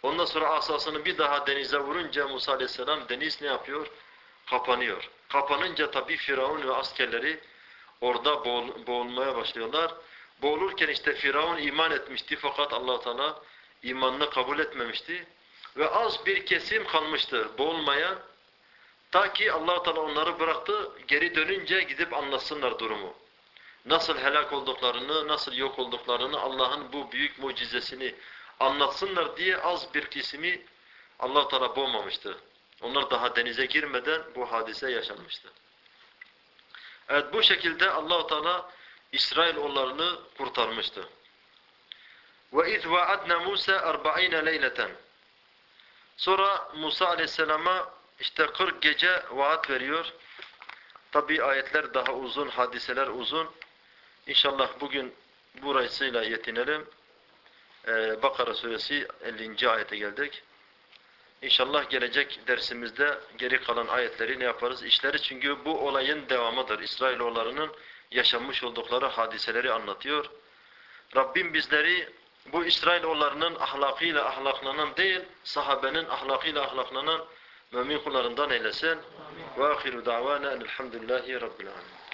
ondan sonra asasını bir daha denize vurunca Musa Aleyhisselam deniz ne yapıyor? Kapanıyor. Kapanınca tabi Firavun ve askerleri orada boğul boğulmaya başlıyorlar. Boğulurken işte Firavun iman etmişti fakat allah Teala imanını kabul etmemişti. Ve az bir kesim kalmıştır boğulmayan. Ta ki allah Teala onları bıraktı, geri dönünce gidip anlatsınlar durumu. Nasıl helak olduklarını, nasıl yok olduklarını, Allah'ın bu büyük mucizesini anlatsınlar diye az bir kesimi allah Teala boğmamıştı. Onlar daha denize girmeden bu hadise yaşanmıştı. Evet bu şekilde allah Teala İsrail onlarını kurtarmıştı. Ve iz vaadna Musa 40 leyleten. Sonra Musa Aleyhisselam'a işte 40 gece vaat veriyor. Tabi ayetler daha uzun, hadiseler uzun. İnşallah bugün burasıyla yetinelim. Ee, Bakara suresi 50. ayete geldik. İnşallah gelecek dersimizde geri kalan ayetleri ne yaparız? İşleri çünkü bu olayın devamıdır. İsrailoğullarının yaşanmış oldukları hadiseleri anlatıyor. Rabbim bizleri bu İsrailoğullarının ahlakıyla ahlaklanan değil, sahabenin ahlakıyla ahlaklanan mümin kullarından eylesin. Ve ahiru davana elhamdülillahi rabbil alemin.